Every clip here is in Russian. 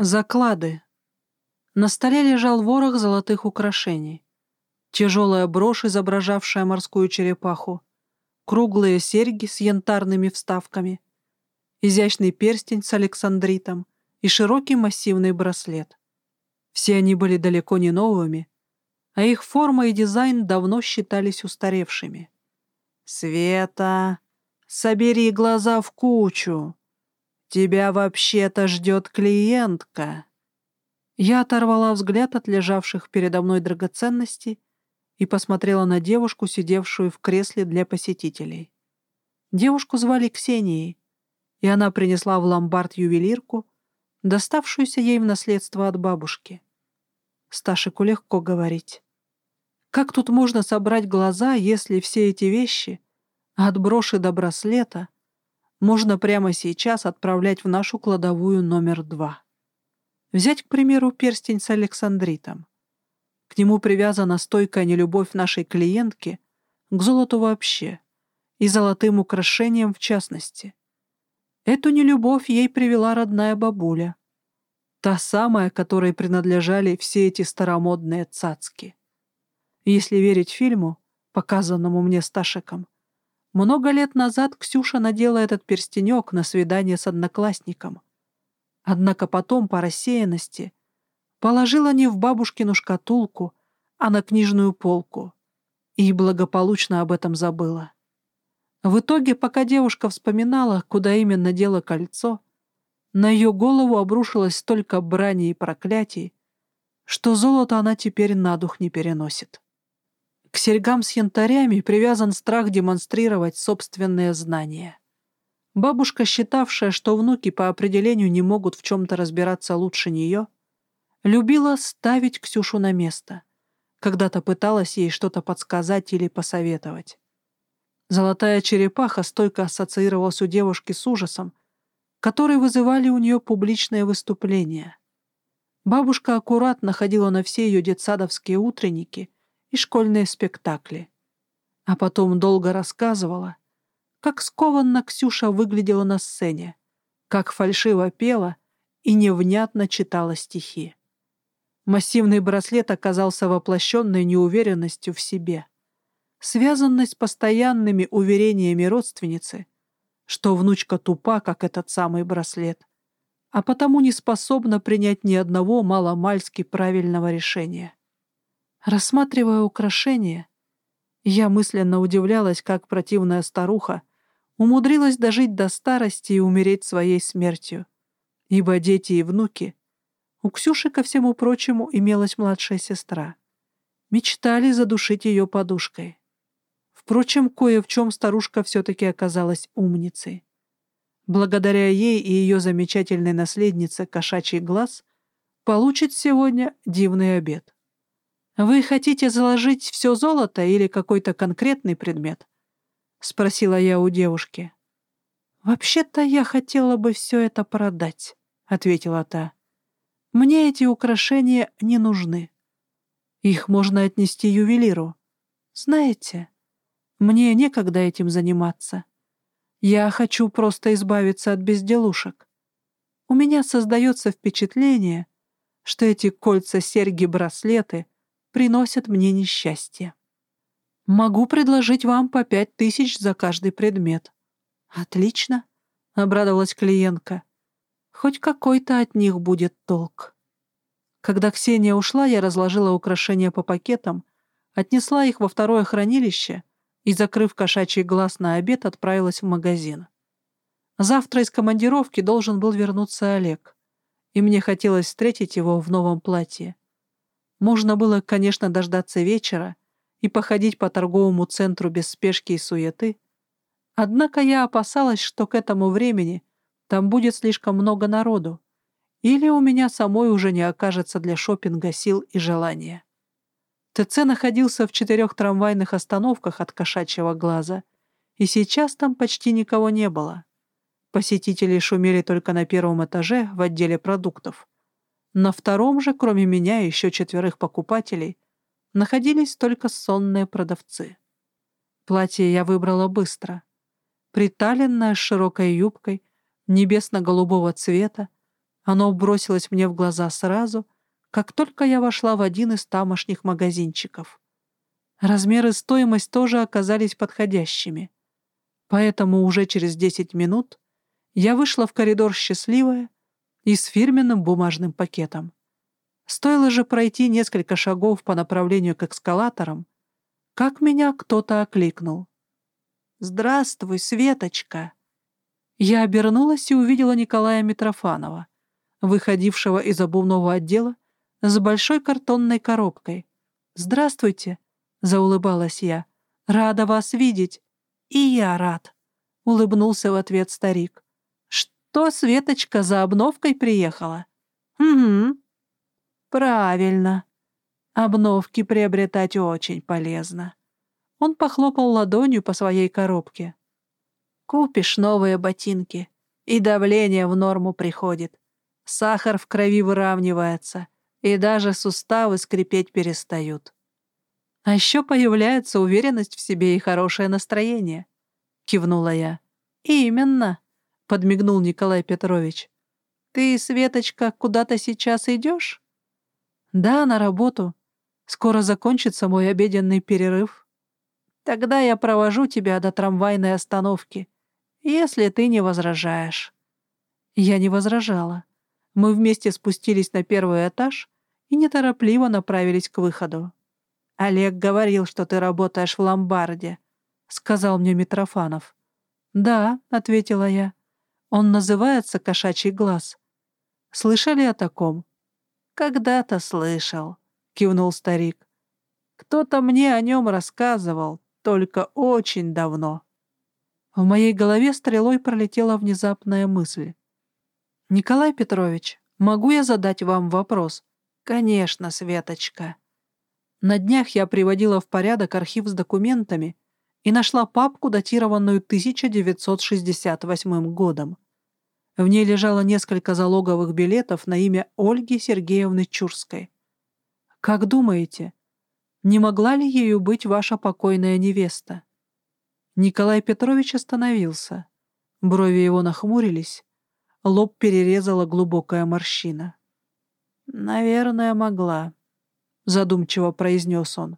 Заклады. На столе лежал ворох золотых украшений. Тяжелая брошь, изображавшая морскую черепаху, круглые серьги с янтарными вставками, изящный перстень с александритом и широкий массивный браслет. Все они были далеко не новыми, а их форма и дизайн давно считались устаревшими. «Света, собери глаза в кучу. Тебя вообще-то ждет клиентка». Я оторвала взгляд от лежавших передо мной драгоценностей и посмотрела на девушку, сидевшую в кресле для посетителей. Девушку звали Ксенией, и она принесла в ломбард ювелирку, доставшуюся ей в наследство от бабушки. Сташику легко говорить. Как тут можно собрать глаза, если все эти вещи, от броши до браслета, можно прямо сейчас отправлять в нашу кладовую номер два? Взять, к примеру, перстень с Александритом. К нему привязана стойкая нелюбовь нашей клиентки к золоту вообще и золотым украшениям в частности. Эту нелюбовь ей привела родная бабуля. Та самая, которой принадлежали все эти старомодные цацки. Если верить фильму, показанному мне Сташиком, много лет назад Ксюша надела этот перстенек на свидание с одноклассником. Однако потом, по рассеянности, положила не в бабушкину шкатулку, а на книжную полку, и благополучно об этом забыла. В итоге, пока девушка вспоминала, куда именно дело кольцо, на ее голову обрушилось столько брани и проклятий, что золото она теперь на дух не переносит. К серьгам с янтарями привязан страх демонстрировать собственные знания. Бабушка, считавшая, что внуки по определению не могут в чем-то разбираться лучше нее, любила ставить Ксюшу на место. Когда-то пыталась ей что-то подсказать или посоветовать. Золотая черепаха стойко ассоциировалась у девушки с ужасом, который вызывали у нее публичные выступления. Бабушка аккуратно ходила на все ее детсадовские утренники и школьные спектакли, а потом долго рассказывала, как скованно Ксюша выглядела на сцене, как фальшиво пела и невнятно читала стихи. Массивный браслет оказался воплощенной неуверенностью в себе, связанной с постоянными уверениями родственницы, что внучка тупа, как этот самый браслет, а потому не способна принять ни одного маломальски правильного решения. Рассматривая украшение, я мысленно удивлялась, как противная старуха умудрилась дожить до старости и умереть своей смертью. Ибо дети и внуки... У Ксюши, ко всему прочему, имелась младшая сестра. Мечтали задушить ее подушкой. Впрочем, кое в чем старушка все-таки оказалась умницей. Благодаря ей и ее замечательной наследнице кошачий глаз получит сегодня дивный обед. «Вы хотите заложить все золото или какой-то конкретный предмет?» — спросила я у девушки. «Вообще-то я хотела бы все это продать», — ответила та. «Мне эти украшения не нужны. Их можно отнести ювелиру. Знаете, мне некогда этим заниматься. Я хочу просто избавиться от безделушек. У меня создается впечатление, что эти кольца, серьги, браслеты приносят мне несчастье. Могу предложить вам по пять тысяч за каждый предмет. Отлично, — обрадовалась клиентка. Хоть какой-то от них будет толк. Когда Ксения ушла, я разложила украшения по пакетам, отнесла их во второе хранилище и, закрыв кошачий глаз на обед, отправилась в магазин. Завтра из командировки должен был вернуться Олег, и мне хотелось встретить его в новом платье. Можно было, конечно, дождаться вечера, и походить по торговому центру без спешки и суеты. Однако я опасалась, что к этому времени там будет слишком много народу, или у меня самой уже не окажется для шопинга сил и желания. ТЦ находился в четырех трамвайных остановках от кошачьего глаза, и сейчас там почти никого не было. Посетители шумели только на первом этаже в отделе продуктов. На втором же, кроме меня и еще четверых покупателей, находились только сонные продавцы. Платье я выбрала быстро. Приталенное с широкой юбкой, небесно-голубого цвета, Оно бросилось мне в глаза сразу, как только я вошла в один из тамошних магазинчиков. Размеры и стоимость тоже оказались подходящими. Поэтому уже через 10 минут я вышла в коридор счастливая и с фирменным бумажным пакетом. Стоило же пройти несколько шагов по направлению к эскалаторам, как меня кто-то окликнул. «Здравствуй, Светочка!» Я обернулась и увидела Николая Митрофанова, выходившего из обувного отдела с большой картонной коробкой. «Здравствуйте!» — заулыбалась я. «Рада вас видеть!» «И я рад!» — улыбнулся в ответ старик. «Что, Светочка, за обновкой приехала?» «Угу». «Правильно. Обновки приобретать очень полезно». Он похлопал ладонью по своей коробке. «Купишь новые ботинки, и давление в норму приходит. Сахар в крови выравнивается, и даже суставы скрипеть перестают. А еще появляется уверенность в себе и хорошее настроение», — кивнула я. «Именно», — подмигнул Николай Петрович. «Ты, Светочка, куда-то сейчас идешь?» «Да, на работу. Скоро закончится мой обеденный перерыв». Тогда я провожу тебя до трамвайной остановки, если ты не возражаешь». Я не возражала. Мы вместе спустились на первый этаж и неторопливо направились к выходу. «Олег говорил, что ты работаешь в ломбарде», — сказал мне Митрофанов. «Да», — ответила я. «Он называется «Кошачий глаз». Слышали о таком?» «Когда-то слышал», — кивнул старик. «Кто-то мне о нем рассказывал, только очень давно. В моей голове стрелой пролетела внезапная мысль. «Николай Петрович, могу я задать вам вопрос?» «Конечно, Светочка». На днях я приводила в порядок архив с документами и нашла папку, датированную 1968 годом. В ней лежало несколько залоговых билетов на имя Ольги Сергеевны Чурской. Как думаете, не могла ли ею быть ваша покойная невеста? Николай Петрович остановился. Брови его нахмурились, лоб перерезала глубокая морщина. «Наверное, могла», — задумчиво произнес он.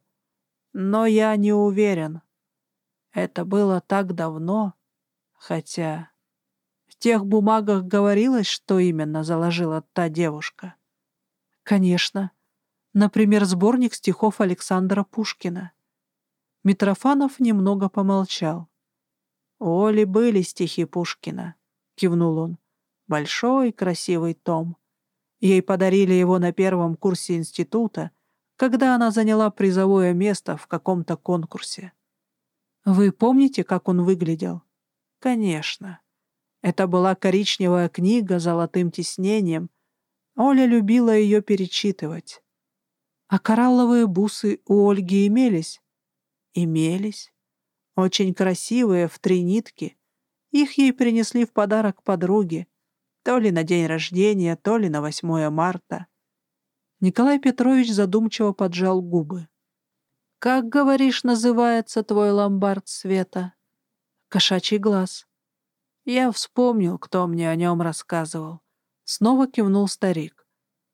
«Но я не уверен. Это было так давно, хотя...» В тех бумагах говорилось, что именно заложила та девушка. «Конечно», Например, сборник стихов Александра Пушкина. Митрофанов немного помолчал. «У Оли были стихи Пушкина», — кивнул он. «Большой красивый том. Ей подарили его на первом курсе института, когда она заняла призовое место в каком-то конкурсе. Вы помните, как он выглядел? Конечно. Это была коричневая книга с золотым тиснением. Оля любила ее перечитывать. А коралловые бусы у Ольги имелись? Имелись. Очень красивые, в три нитки. Их ей принесли в подарок подруге. То ли на день рождения, то ли на 8 марта. Николай Петрович задумчиво поджал губы. «Как, говоришь, называется твой ломбард света?» «Кошачий глаз». Я вспомнил, кто мне о нем рассказывал. Снова кивнул старик.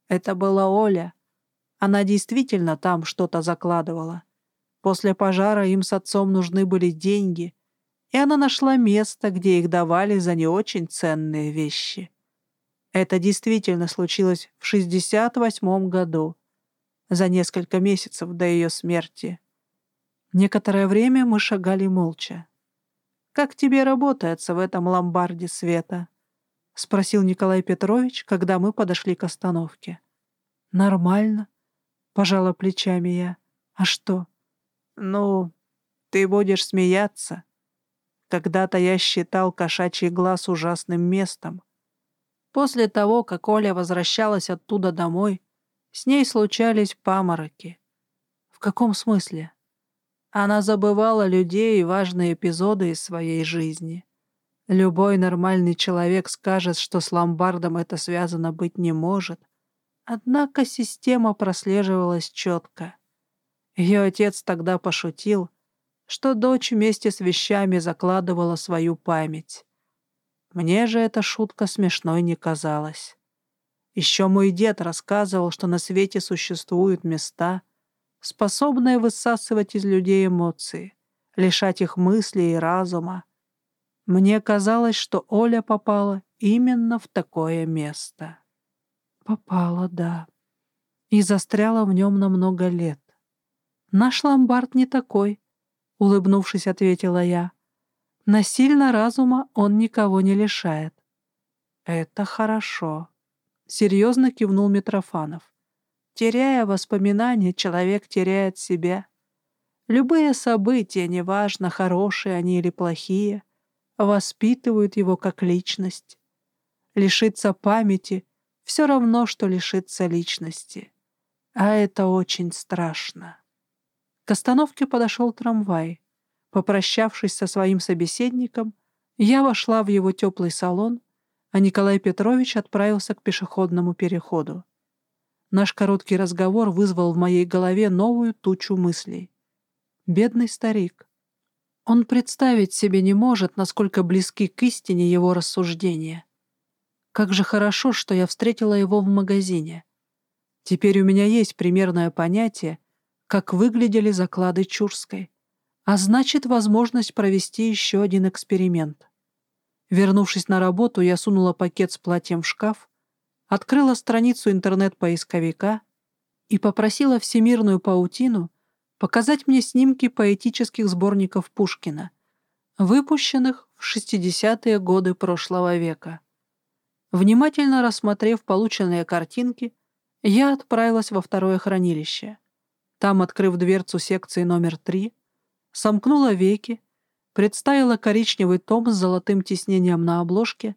Это была Оля. Она действительно там что-то закладывала. После пожара им с отцом нужны были деньги, и она нашла место, где их давали за не очень ценные вещи. Это действительно случилось в 68 году, за несколько месяцев до ее смерти. Некоторое время мы шагали молча. «Как тебе работается в этом ломбарде света?» — спросил Николай Петрович, когда мы подошли к остановке. «Нормально», Пожала плечами я. А что? Ну, ты будешь смеяться. Когда-то я считал кошачий глаз ужасным местом. После того, как Оля возвращалась оттуда домой, с ней случались памороки. В каком смысле? Она забывала людей и важные эпизоды из своей жизни. Любой нормальный человек скажет, что с ломбардом это связано быть не может — Однако система прослеживалась четко. Ее отец тогда пошутил, что дочь вместе с вещами закладывала свою память. Мне же эта шутка смешной не казалась. Еще мой дед рассказывал, что на свете существуют места, способные высасывать из людей эмоции, лишать их мыслей и разума. Мне казалось, что Оля попала именно в такое место. Попала, да. И застряла в нем на много лет. Наш ломбард не такой, — улыбнувшись, ответила я. Насильно разума он никого не лишает. Это хорошо. — серьезно кивнул Митрофанов. «Теряя воспоминания, человек теряет себя. Любые события, неважно, хорошие они или плохие, воспитывают его как личность. Лишиться памяти — все равно, что лишиться личности. А это очень страшно». К остановке подошел трамвай. Попрощавшись со своим собеседником, я вошла в его теплый салон а Николай Петрович отправился к пешеходному переходу. Наш короткий разговор вызвал в моей голове новую тучу мыслей. Бедный старик. Он представить себе не может, насколько близки к истине его рассуждения. Как же хорошо, что я встретила его в магазине. Теперь у меня есть примерное понятие, как выглядели заклады Чурской, а значит, возможность провести еще один эксперимент. Вернувшись на работу, я сунула пакет с платьем в шкаф, открыла страницу интернет-поисковика и попросила всемирную паутину показать мне снимки поэтических сборников Пушкина, выпущенных в 60-е годы прошлого века. Внимательно рассмотрев полученные картинки, я отправилась во второе хранилище. Там, открыв дверцу секции номер 3, сомкнула веки представила коричневый том с золотым тиснением на обложке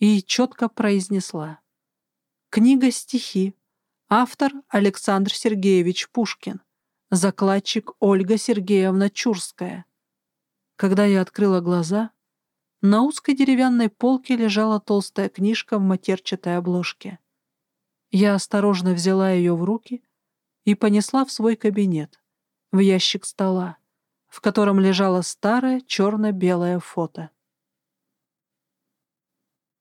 и четко произнесла. Книга «Стихи». Автор Александр Сергеевич Пушкин. Закладчик Ольга Сергеевна Чурская. Когда я открыла глаза, на узкой деревянной полке лежала толстая книжка в матерчатой обложке. Я осторожно взяла ее в руки и понесла в свой кабинет, в ящик стола в котором лежало старое черно-белое фото.